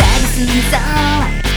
探すん